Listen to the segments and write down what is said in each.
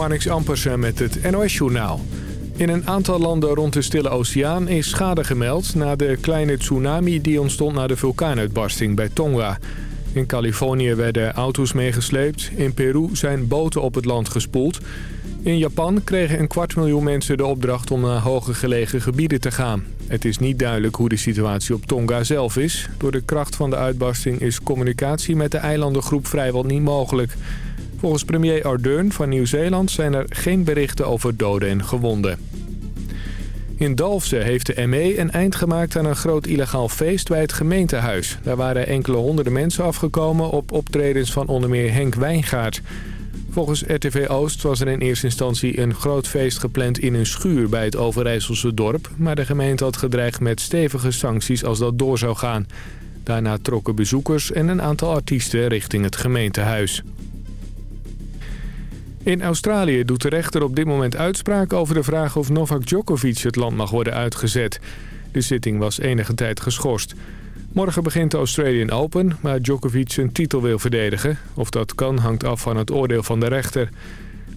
Marnix Ampersen met het NOS-journaal. In een aantal landen rond de Stille Oceaan is schade gemeld... na de kleine tsunami die ontstond na de vulkaanuitbarsting bij Tonga. In Californië werden auto's meegesleept. In Peru zijn boten op het land gespoeld. In Japan kregen een kwart miljoen mensen de opdracht om naar hoger gelegen gebieden te gaan. Het is niet duidelijk hoe de situatie op Tonga zelf is. Door de kracht van de uitbarsting is communicatie met de eilandengroep vrijwel niet mogelijk... Volgens premier Ardern van Nieuw-Zeeland zijn er geen berichten over doden en gewonden. In Dalfsen heeft de ME een eind gemaakt aan een groot illegaal feest bij het gemeentehuis. Daar waren enkele honderden mensen afgekomen op optredens van onder meer Henk Wijngaard. Volgens RTV Oost was er in eerste instantie een groot feest gepland in een schuur bij het Overijsselse dorp. Maar de gemeente had gedreigd met stevige sancties als dat door zou gaan. Daarna trokken bezoekers en een aantal artiesten richting het gemeentehuis. In Australië doet de rechter op dit moment uitspraak over de vraag of Novak Djokovic het land mag worden uitgezet. De zitting was enige tijd geschorst. Morgen begint de Australian Open, waar Djokovic zijn titel wil verdedigen. Of dat kan hangt af van het oordeel van de rechter.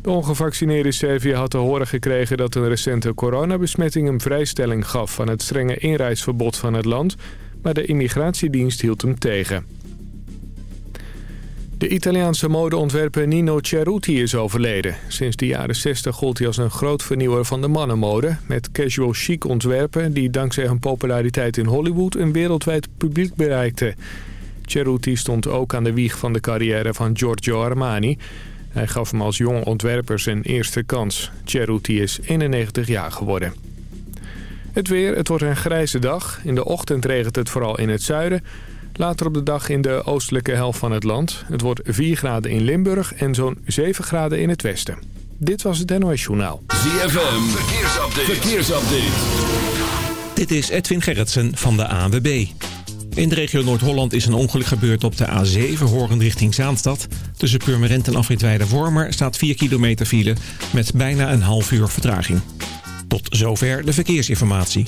De ongevaccineerde Servië had te horen gekregen dat een recente coronabesmetting hem vrijstelling gaf van het strenge inreisverbod van het land, maar de immigratiedienst hield hem tegen. De Italiaanse modeontwerper Nino Cerruti is overleden. Sinds de jaren 60 gold hij als een groot vernieuwer van de mannenmode... met casual chic ontwerpen die dankzij hun populariteit in Hollywood... een wereldwijd publiek bereikte. Cerruti stond ook aan de wieg van de carrière van Giorgio Armani. Hij gaf hem als jong ontwerper zijn eerste kans. Cerruti is 91 jaar geworden. Het weer, het wordt een grijze dag. In de ochtend regent het vooral in het zuiden... Later op de dag in de oostelijke helft van het land. Het wordt 4 graden in Limburg en zo'n 7 graden in het westen. Dit was het NOS Journaal. ZFM, verkeersupdate. verkeersupdate. Dit is Edwin Gerritsen van de ANWB. In de regio Noord-Holland is een ongeluk gebeurd op de A7 horend richting Zaanstad. Tussen Purmerend en Afritweide Wormer staat 4 kilometer file met bijna een half uur vertraging. Tot zover de verkeersinformatie.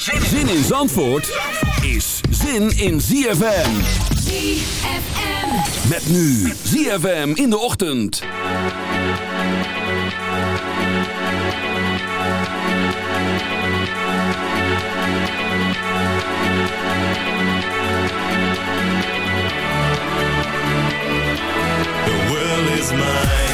Zin in Zandvoort is zin in ZFM. ZFM. Met nu ZFM in de ochtend. The world is mine.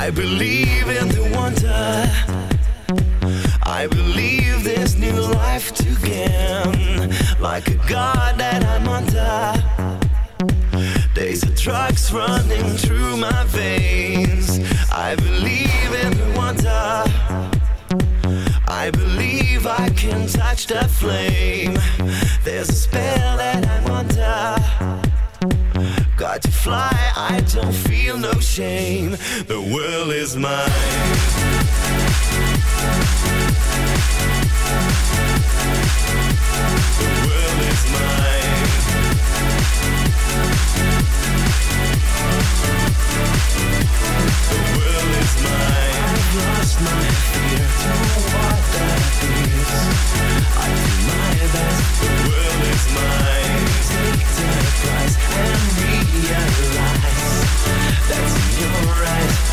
I believe in the wonder. I believe there's new life to gain. Like a god that I'm under. Days of drugs running through my veins. I believe in the wonder. I believe I can touch the flame. There's a spell that fly, I don't feel no shame. The world is mine. The world is mine. The world is mine. I've lost my fear. Don't know what. I do my best. you're right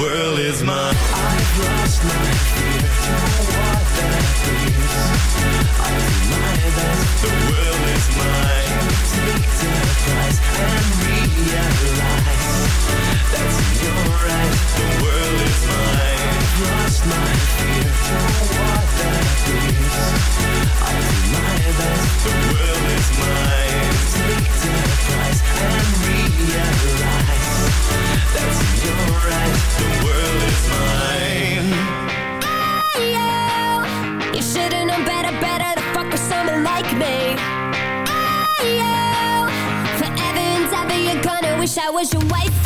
world is mine. I've lost my fear. I that the world is mine. Take the prize and realize your right. The world is mine. I've lost my was your wife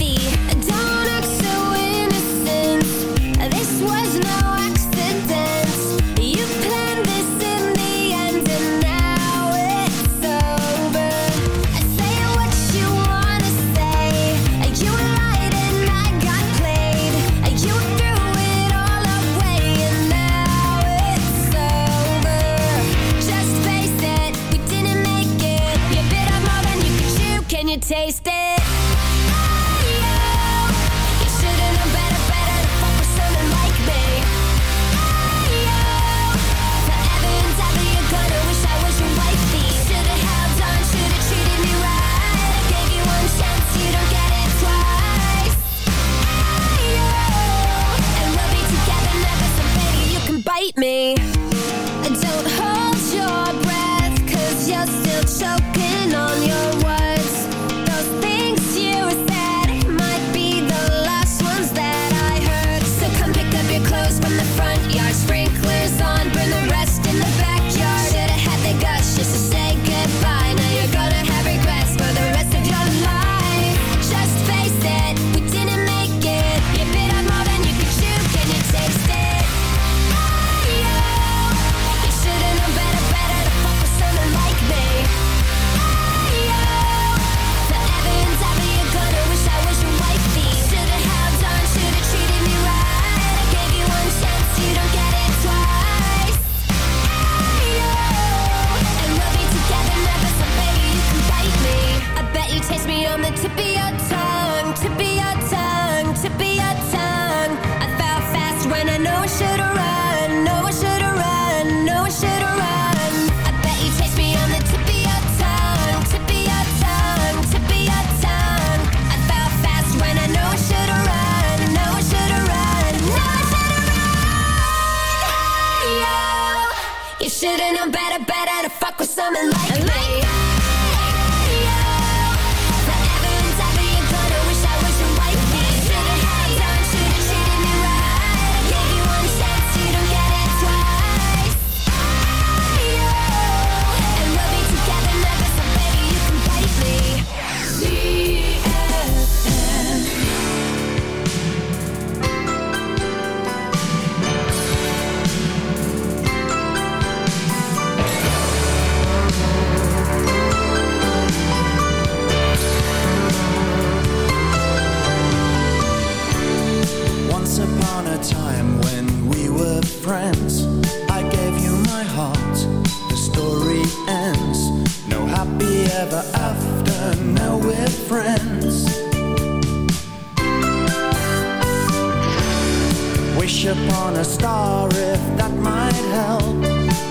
wish upon a star if that might help.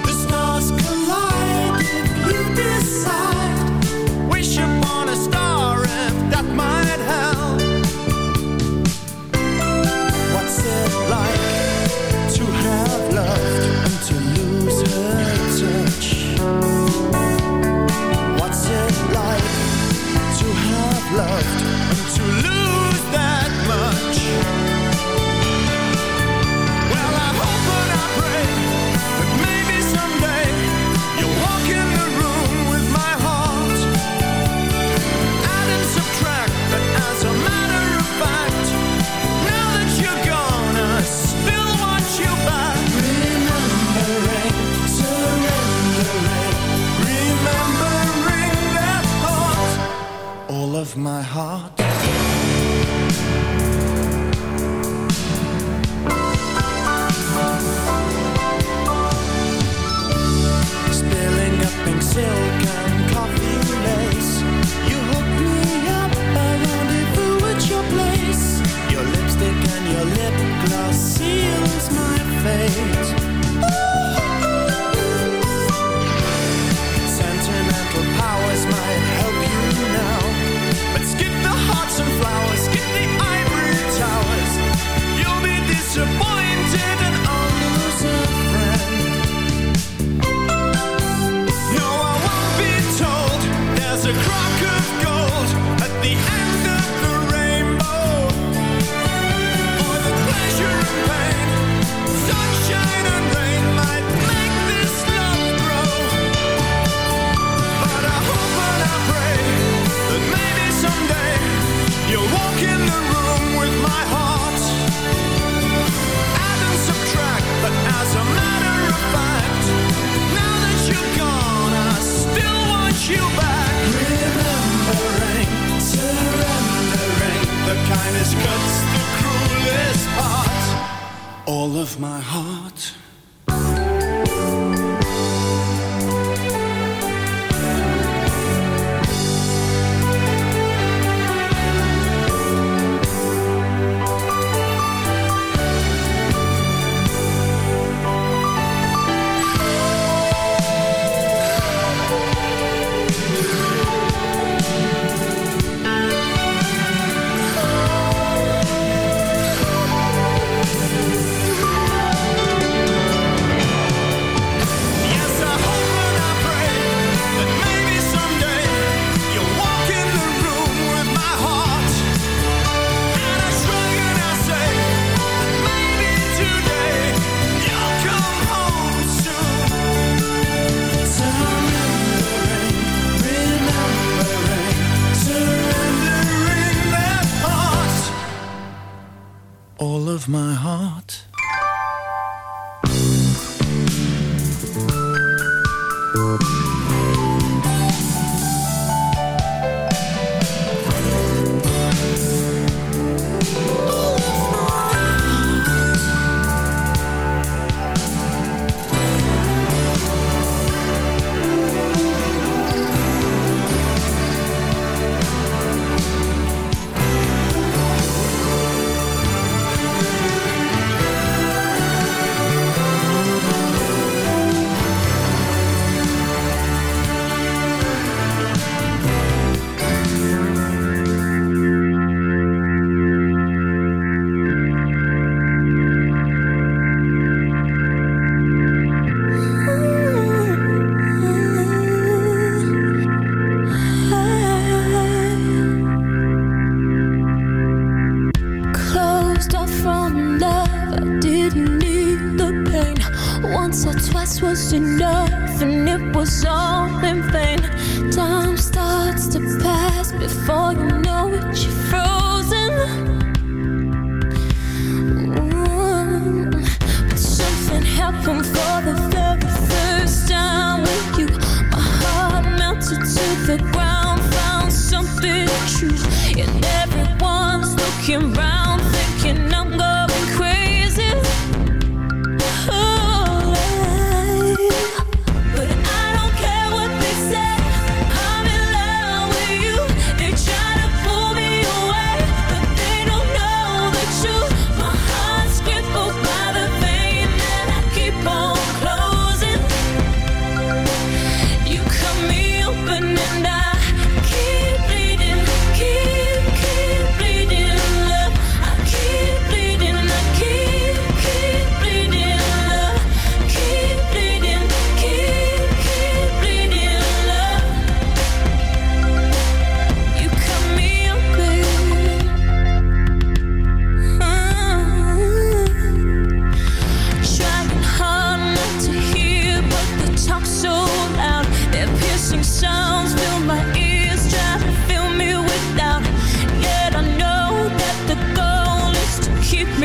The stars collide if you decide. Wish upon a star if that might help. What's it like to have loved and to lose her touch? What's it like to have loved? of my heart.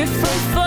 From falling.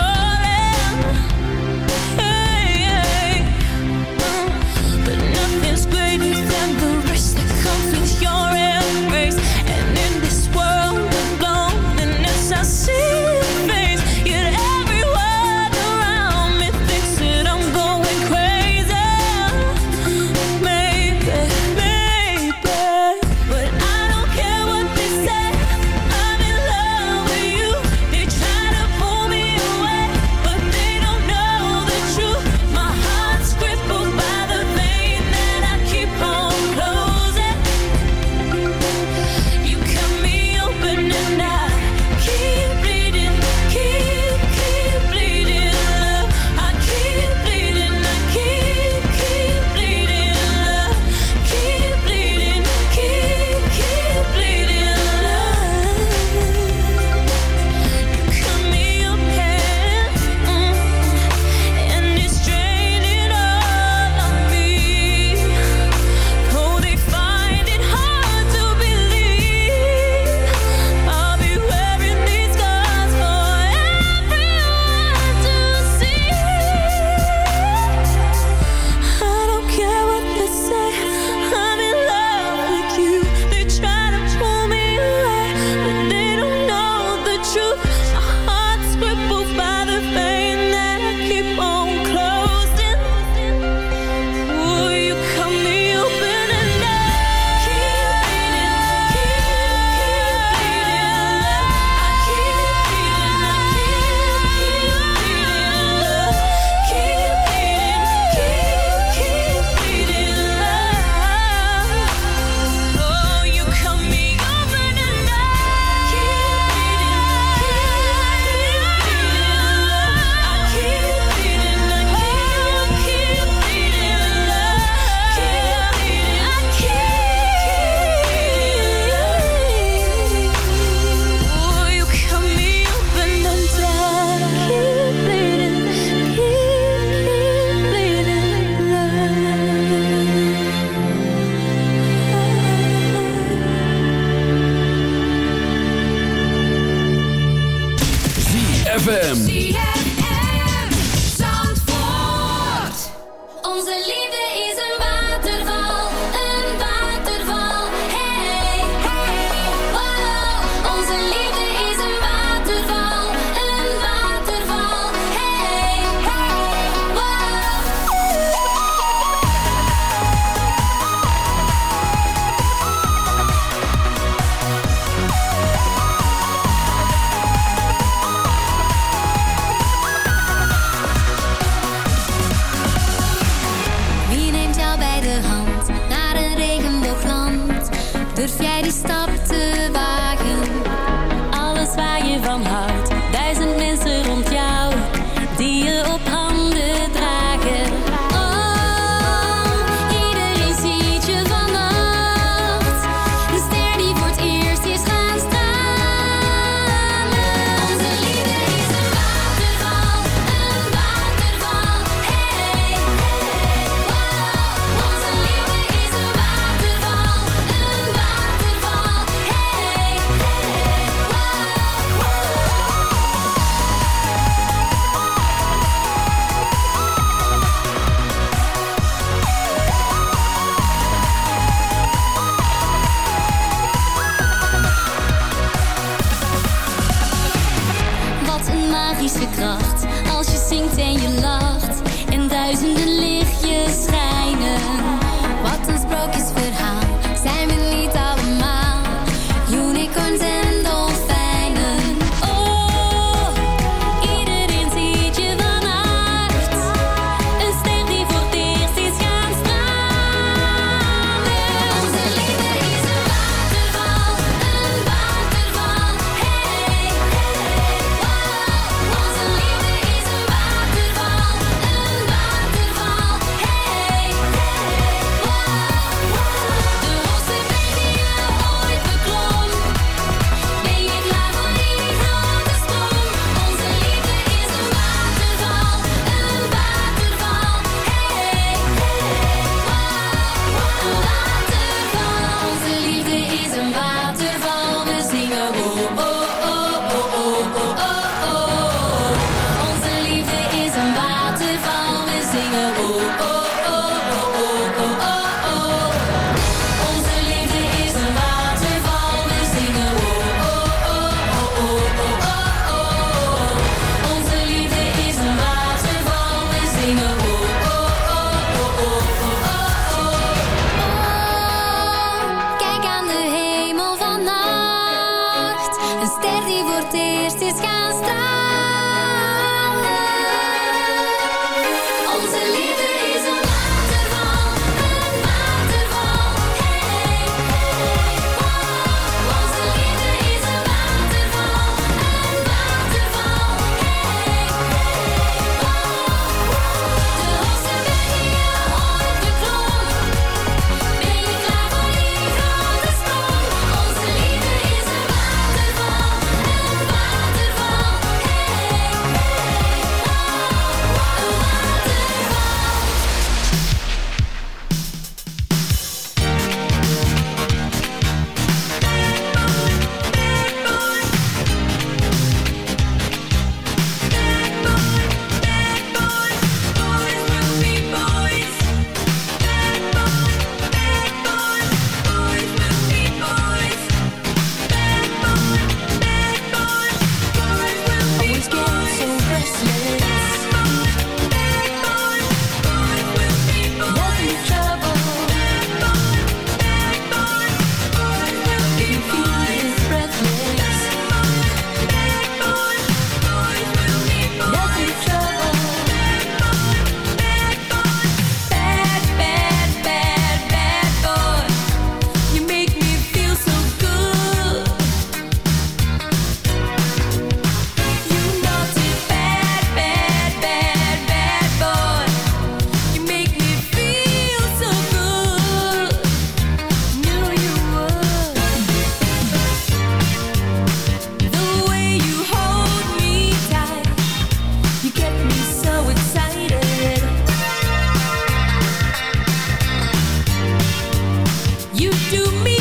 You do me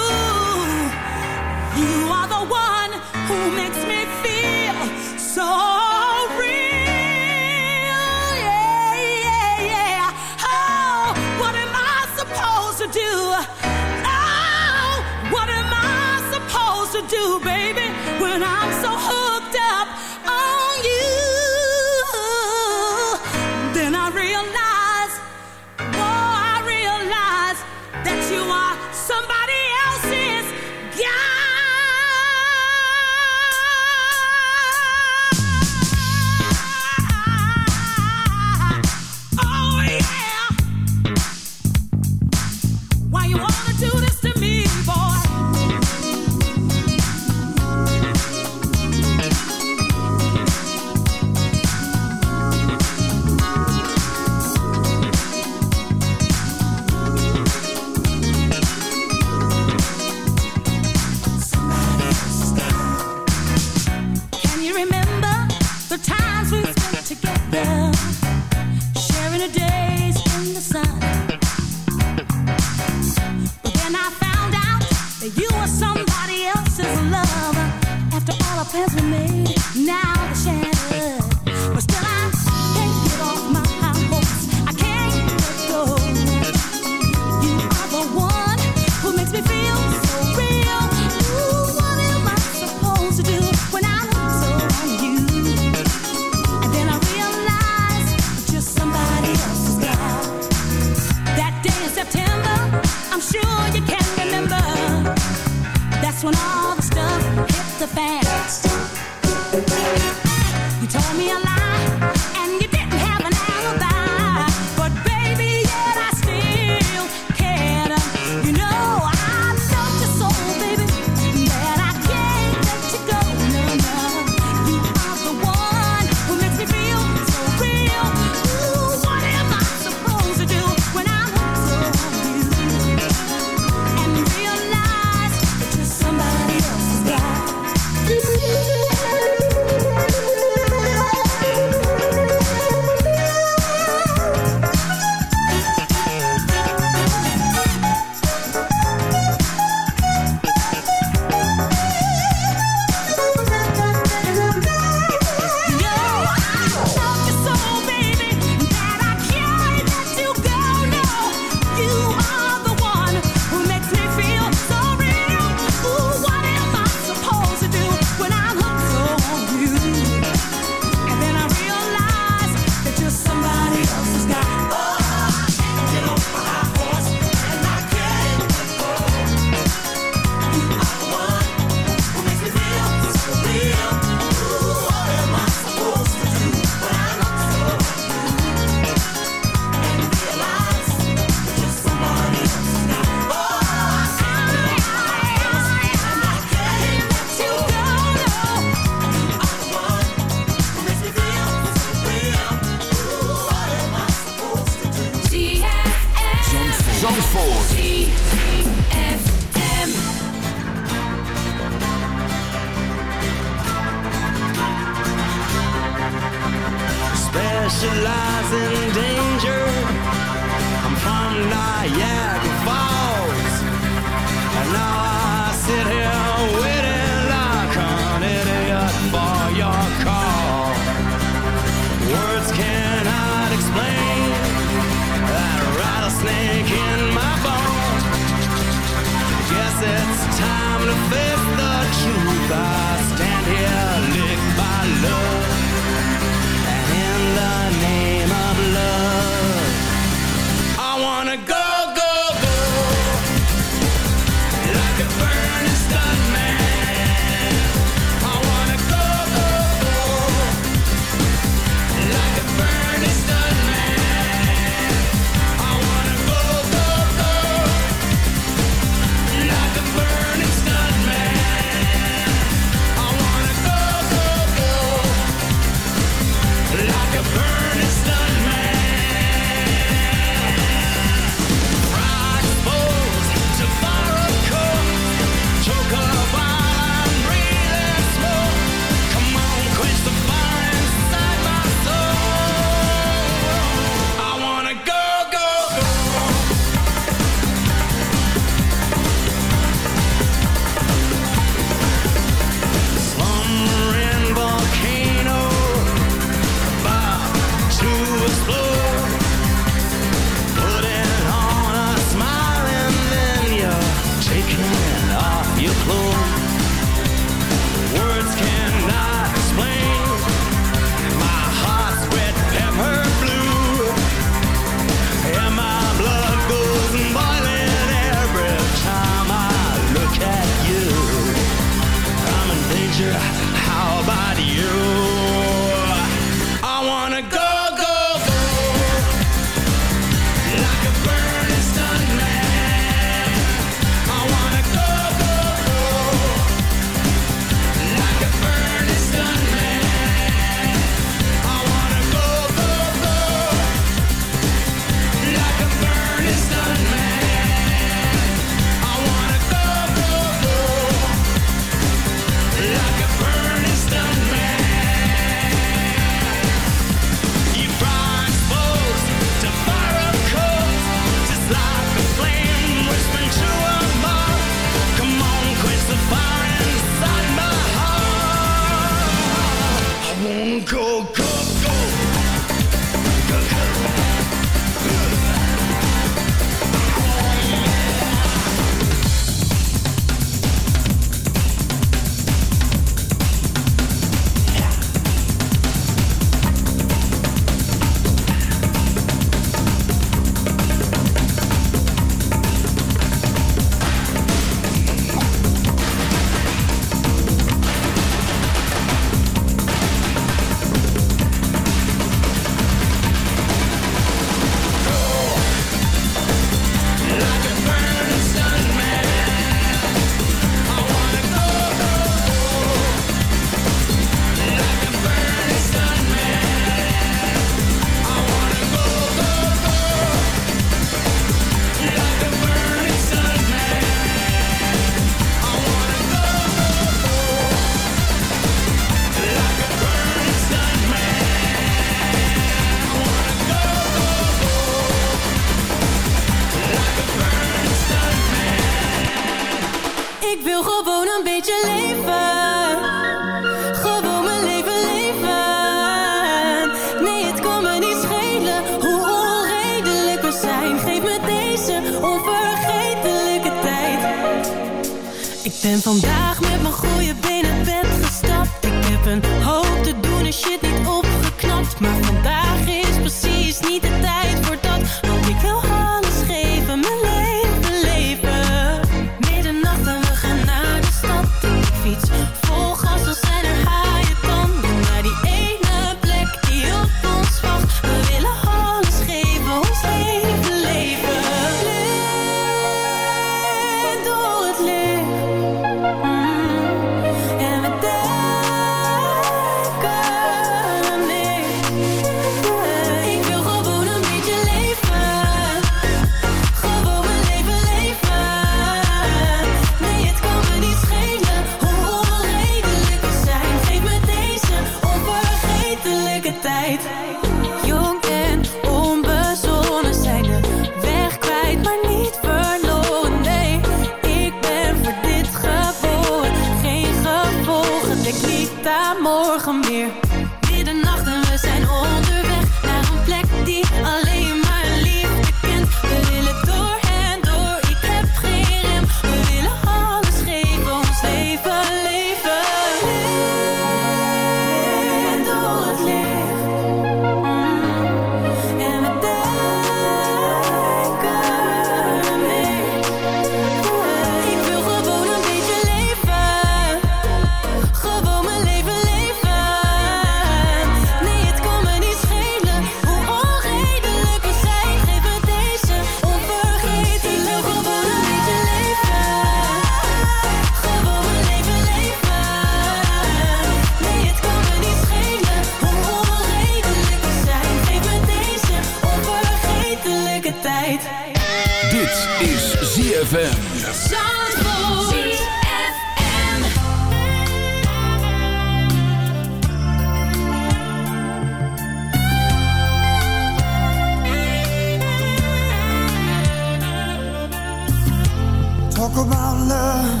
Talk about love.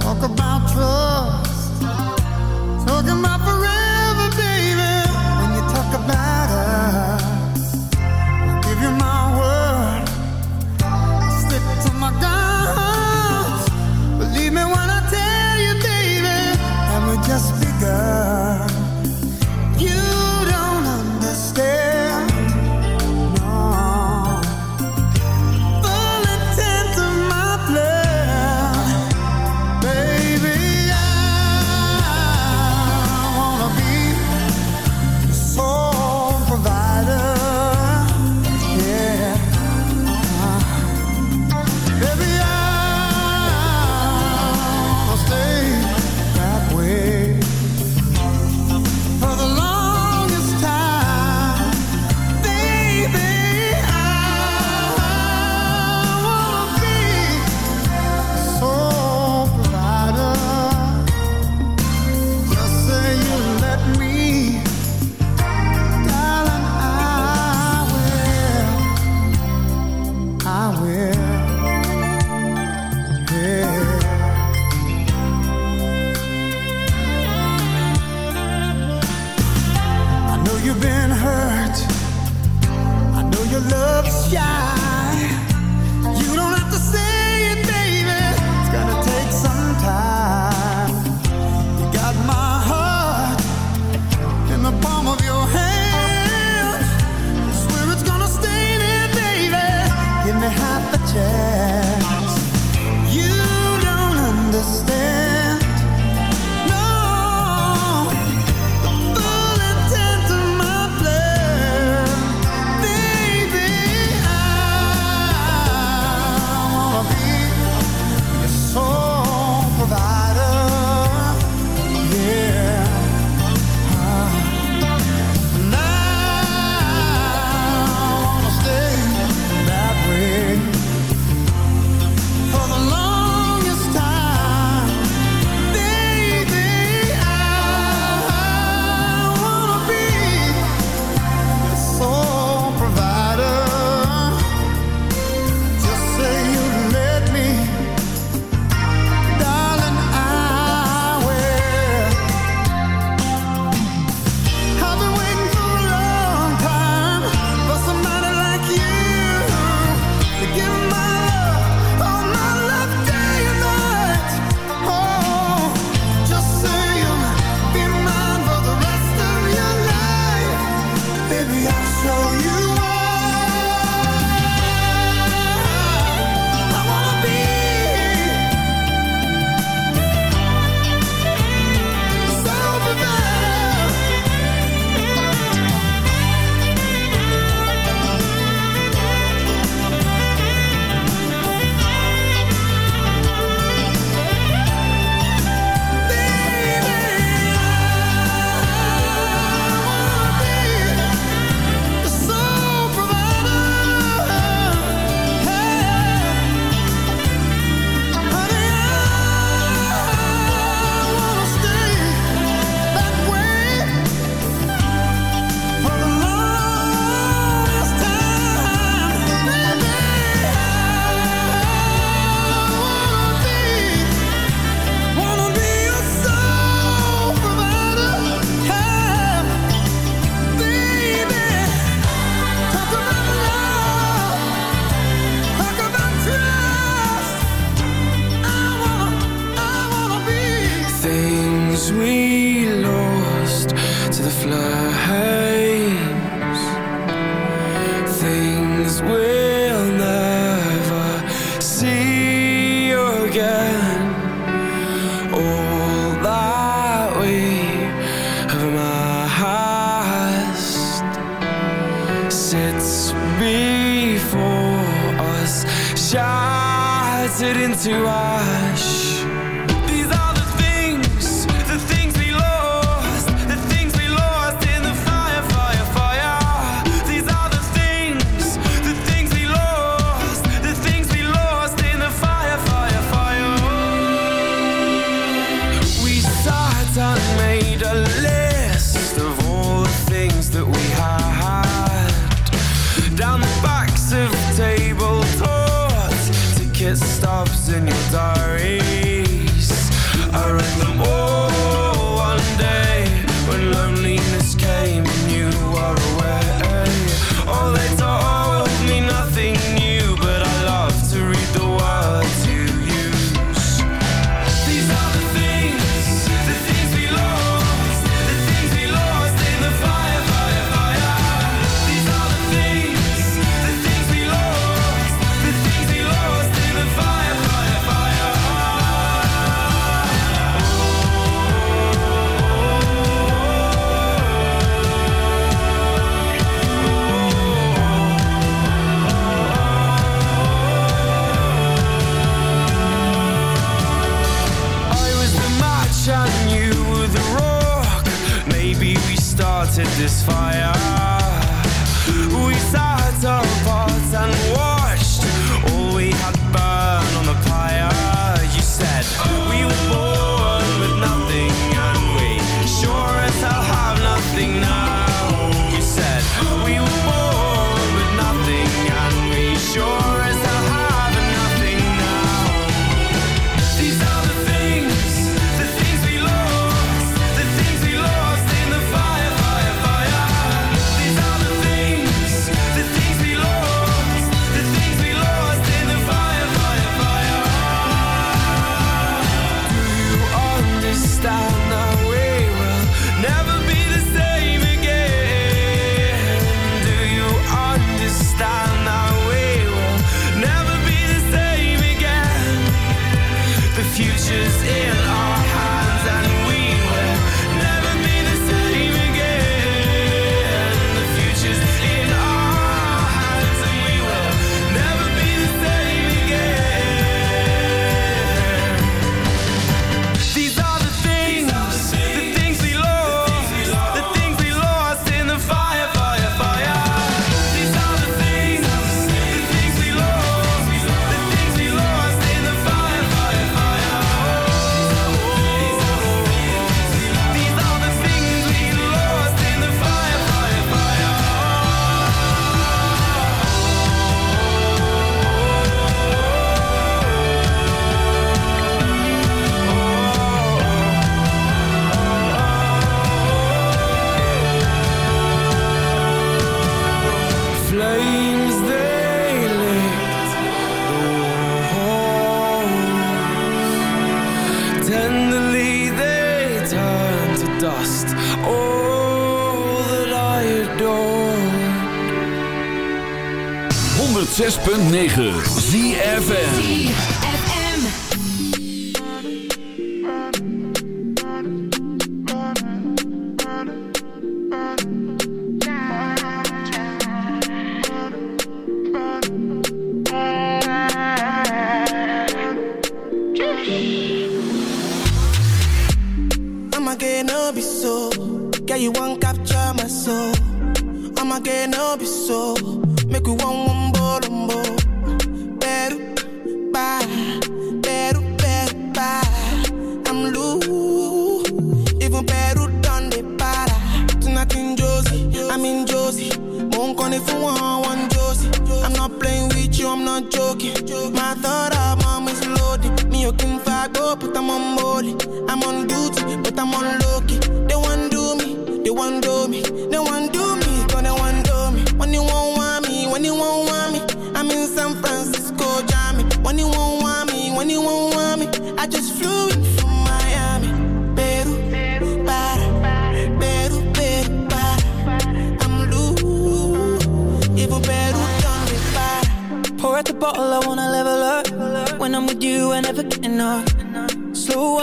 Talk about trust.